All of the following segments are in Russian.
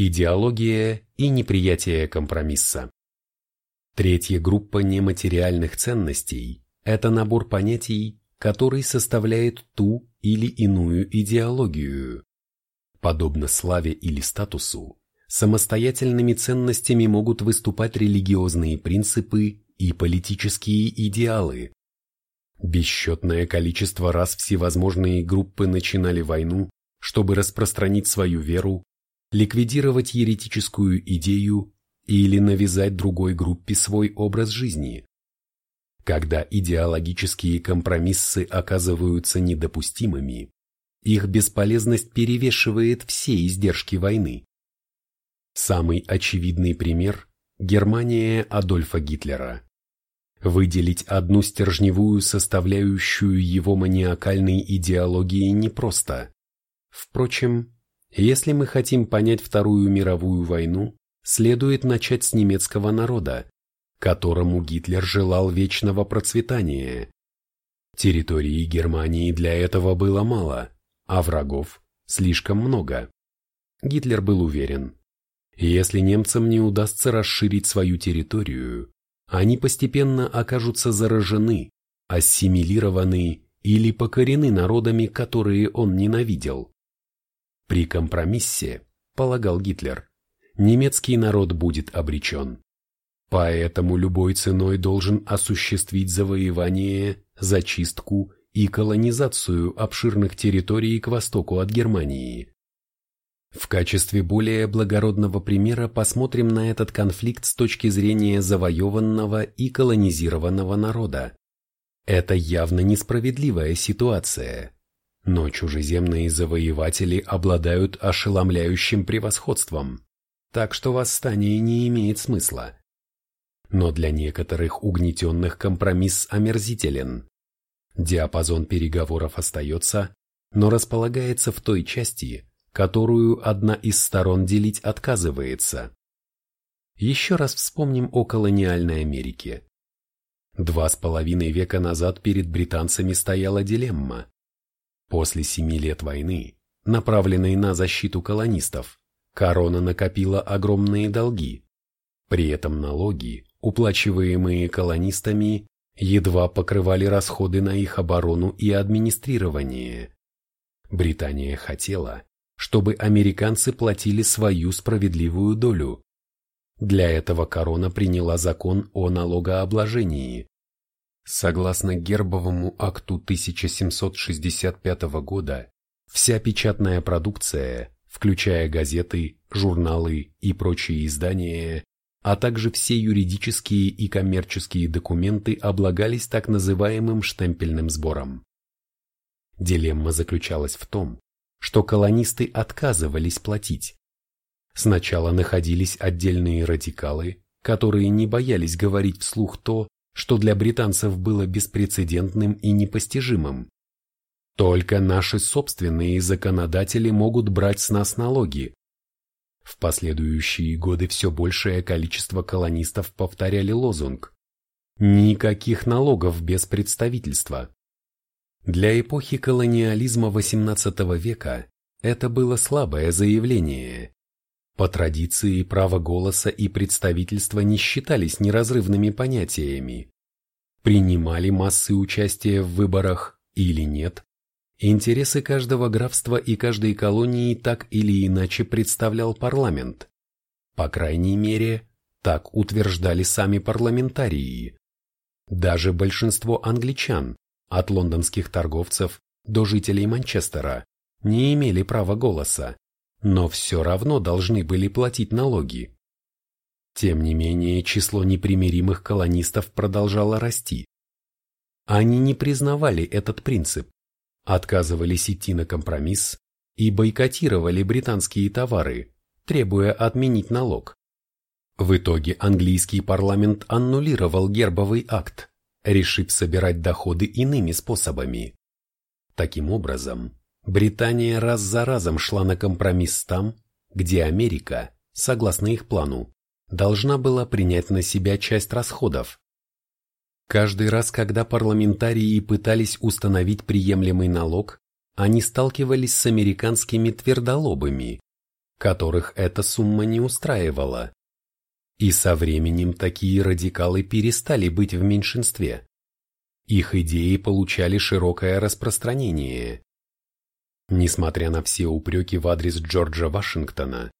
идеология и неприятие компромисса. Третья группа нематериальных ценностей – это набор понятий, который составляет ту или иную идеологию. Подобно славе или статусу, самостоятельными ценностями могут выступать религиозные принципы и политические идеалы. Бесчетное количество раз всевозможные группы начинали войну, чтобы распространить свою веру, ликвидировать еретическую идею или навязать другой группе свой образ жизни. Когда идеологические компромиссы оказываются недопустимыми, их бесполезность перевешивает все издержки войны. Самый очевидный пример – Германия Адольфа Гитлера. Выделить одну стержневую составляющую его маниакальной идеологии непросто. Впрочем, если мы хотим понять Вторую мировую войну, следует начать с немецкого народа, которому Гитлер желал вечного процветания. Территории Германии для этого было мало, а врагов слишком много. Гитлер был уверен, если немцам не удастся расширить свою территорию, они постепенно окажутся заражены, ассимилированы или покорены народами, которые он ненавидел. При компромиссе, полагал Гитлер, немецкий народ будет обречен. Поэтому любой ценой должен осуществить завоевание, зачистку и колонизацию обширных территорий к востоку от Германии. В качестве более благородного примера посмотрим на этот конфликт с точки зрения завоеванного и колонизированного народа. Это явно несправедливая ситуация. Но чужеземные завоеватели обладают ошеломляющим превосходством, так что восстание не имеет смысла. Но для некоторых угнетенных компромисс омерзителен. Диапазон переговоров остается, но располагается в той части, которую одна из сторон делить отказывается. Еще раз вспомним о колониальной Америке. Два с половиной века назад перед британцами стояла дилемма После семи лет войны, направленной на защиту колонистов, корона накопила огромные долги. При этом налоги, уплачиваемые колонистами, едва покрывали расходы на их оборону и администрирование. Британия хотела, чтобы американцы платили свою справедливую долю. Для этого корона приняла закон о налогообложении, Согласно Гербовому акту 1765 года, вся печатная продукция, включая газеты, журналы и прочие издания, а также все юридические и коммерческие документы облагались так называемым штемпельным сбором. Дилемма заключалась в том, что колонисты отказывались платить. Сначала находились отдельные радикалы, которые не боялись говорить вслух то, что для британцев было беспрецедентным и непостижимым. Только наши собственные законодатели могут брать с нас налоги. В последующие годы все большее количество колонистов повторяли лозунг «Никаких налогов без представительства». Для эпохи колониализма XVIII века это было слабое заявление. По традиции право голоса и представительства не считались неразрывными понятиями. Принимали массы участия в выборах или нет, интересы каждого графства и каждой колонии так или иначе представлял парламент. По крайней мере, так утверждали сами парламентарии. Даже большинство англичан, от лондонских торговцев до жителей Манчестера, не имели права голоса но все равно должны были платить налоги. Тем не менее, число непримиримых колонистов продолжало расти. Они не признавали этот принцип, отказывались идти на компромисс и бойкотировали британские товары, требуя отменить налог. В итоге английский парламент аннулировал гербовый акт, решив собирать доходы иными способами. Таким образом, Британия раз за разом шла на компромисс там, где Америка, согласно их плану, должна была принять на себя часть расходов. Каждый раз, когда парламентарии пытались установить приемлемый налог, они сталкивались с американскими твердолобыми, которых эта сумма не устраивала. И со временем такие радикалы перестали быть в меньшинстве. Их идеи получали широкое распространение. Несмотря на все упреки в адрес Джорджа Вашингтона,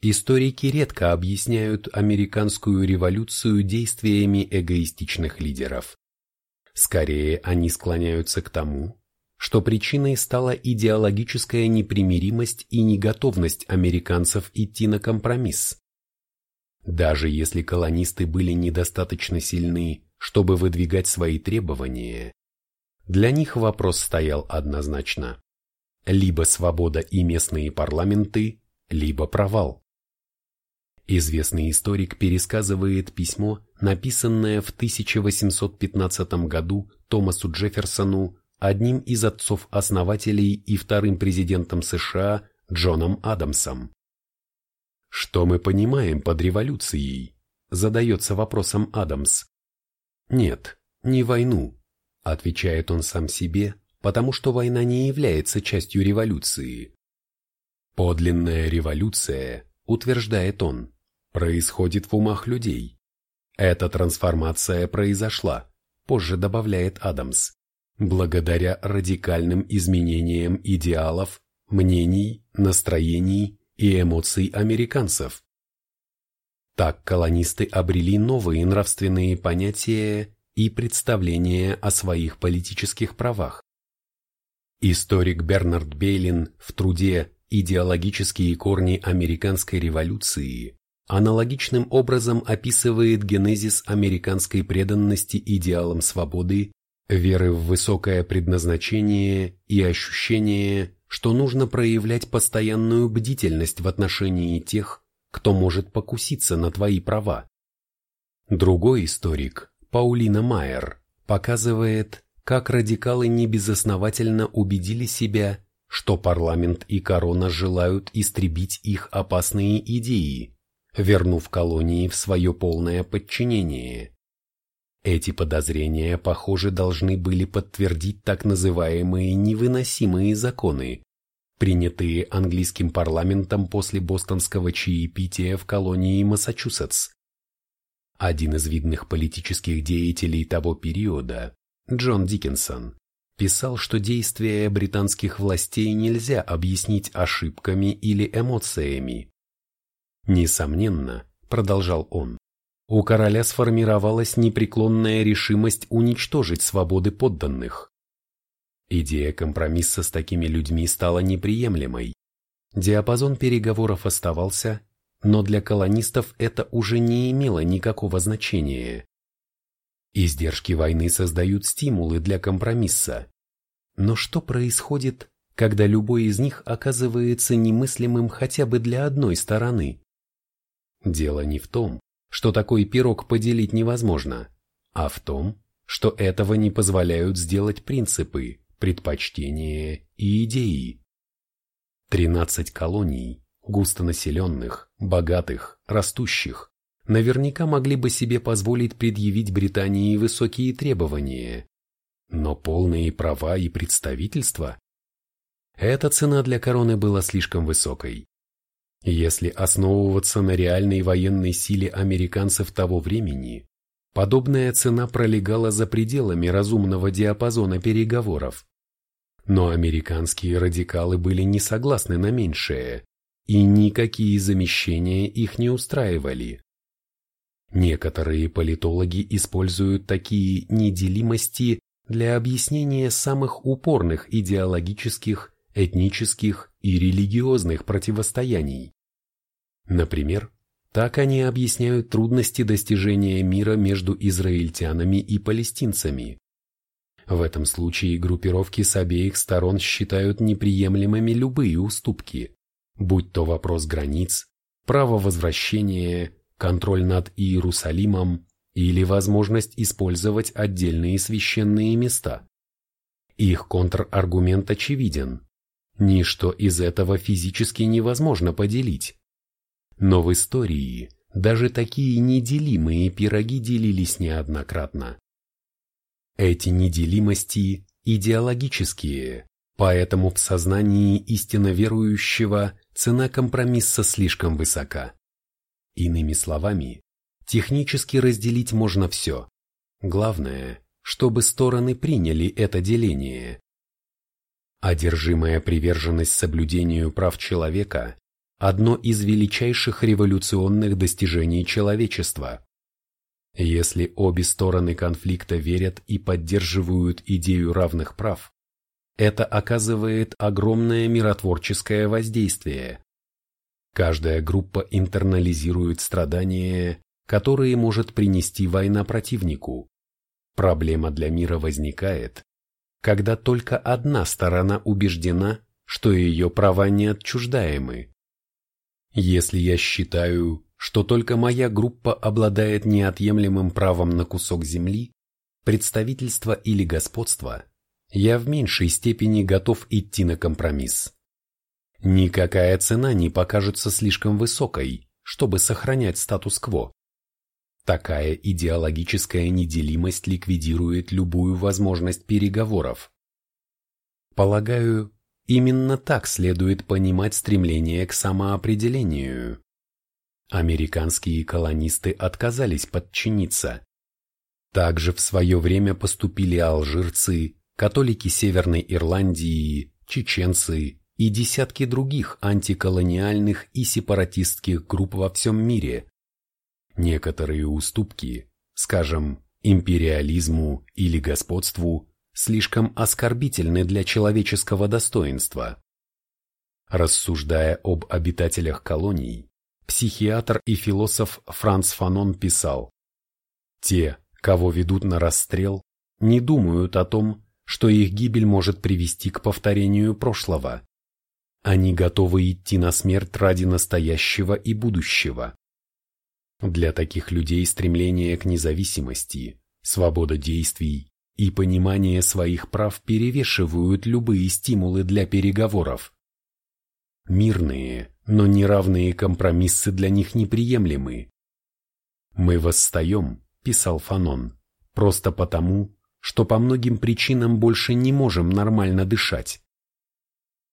историки редко объясняют американскую революцию действиями эгоистичных лидеров. Скорее, они склоняются к тому, что причиной стала идеологическая непримиримость и неготовность американцев идти на компромисс. Даже если колонисты были недостаточно сильны, чтобы выдвигать свои требования, для них вопрос стоял однозначно. Либо свобода и местные парламенты, либо провал. Известный историк пересказывает письмо, написанное в 1815 году Томасу Джефферсону одним из отцов-основателей и вторым президентом США Джоном Адамсом. Что мы понимаем под революцией? Задается вопросом Адамс. Нет, не войну, отвечает он сам себе, потому что война не является частью революции. Подлинная революция, утверждает он, происходит в умах людей. Эта трансформация произошла, позже добавляет Адамс, благодаря радикальным изменениям идеалов, мнений, настроений и эмоций американцев. Так колонисты обрели новые нравственные понятия и представления о своих политических правах. Историк Бернард Бейлин в труде «Идеологические корни американской революции» аналогичным образом описывает генезис американской преданности идеалам свободы веры в высокое предназначение и ощущение, что нужно проявлять постоянную бдительность в отношении тех, кто может покуситься на твои права. Другой историк, Паулина Майер, показывает, как радикалы небезосновательно убедили себя, что парламент и корона желают истребить их опасные идеи, вернув колонии в свое полное подчинение. Эти подозрения, похоже, должны были подтвердить так называемые невыносимые законы, принятые английским парламентом после бостонского чаепития в колонии Массачусетс. Один из видных политических деятелей того периода, Джон Диккенсон, писал, что действия британских властей нельзя объяснить ошибками или эмоциями. Несомненно, продолжал он, у короля сформировалась непреклонная решимость уничтожить свободы подданных. Идея компромисса с такими людьми стала неприемлемой. Диапазон переговоров оставался, но для колонистов это уже не имело никакого значения. Издержки войны создают стимулы для компромисса. Но что происходит, когда любой из них оказывается немыслимым хотя бы для одной стороны? Дело не в том, что такой пирог поделить невозможно, а в том, что этого не позволяют сделать принципы, предпочтения и идеи. Тринадцать колоний, густонаселенных, богатых, растущих, наверняка могли бы себе позволить предъявить Британии высокие требования, но полные права и представительства? Эта цена для короны была слишком высокой. Если основываться на реальной военной силе американцев того времени, подобная цена пролегала за пределами разумного диапазона переговоров. Но американские радикалы были не согласны на меньшее, и никакие замещения их не устраивали. Некоторые политологи используют такие неделимости для объяснения самых упорных идеологических, этнических и религиозных противостояний. Например, так они объясняют трудности достижения мира между израильтянами и палестинцами. В этом случае группировки с обеих сторон считают неприемлемыми любые уступки, будь то вопрос границ, право возвращения, контроль над Иерусалимом или возможность использовать отдельные священные места. Их контраргумент очевиден. Ничто из этого физически невозможно поделить. Но в истории даже такие неделимые пироги делились неоднократно. Эти неделимости идеологические, Поэтому в сознании истинно верующего цена компромисса слишком высока. Иными словами, технически разделить можно все. Главное, чтобы стороны приняли это деление. Одержимая приверженность соблюдению прав человека – одно из величайших революционных достижений человечества. Если обе стороны конфликта верят и поддерживают идею равных прав, это оказывает огромное миротворческое воздействие. Каждая группа интернализирует страдания, которые может принести война противнику. Проблема для мира возникает, когда только одна сторона убеждена, что ее права не отчуждаемы. Если я считаю, что только моя группа обладает неотъемлемым правом на кусок земли, представительство или господство, я в меньшей степени готов идти на компромисс. Никакая цена не покажется слишком высокой, чтобы сохранять статус-кво. Такая идеологическая неделимость ликвидирует любую возможность переговоров. Полагаю, именно так следует понимать стремление к самоопределению. Американские колонисты отказались подчиниться. Также в свое время поступили алжирцы, католики Северной Ирландии, чеченцы и десятки других антиколониальных и сепаратистских групп во всем мире. Некоторые уступки, скажем, империализму или господству, слишком оскорбительны для человеческого достоинства. Рассуждая об обитателях колоний, психиатр и философ Франц Фанон писал «Те, кого ведут на расстрел, не думают о том, что их гибель может привести к повторению прошлого. Они готовы идти на смерть ради настоящего и будущего. Для таких людей стремление к независимости, свобода действий и понимание своих прав перевешивают любые стимулы для переговоров. Мирные, но неравные компромиссы для них неприемлемы. «Мы восстаем», – писал Фанон, – «просто потому, что по многим причинам больше не можем нормально дышать.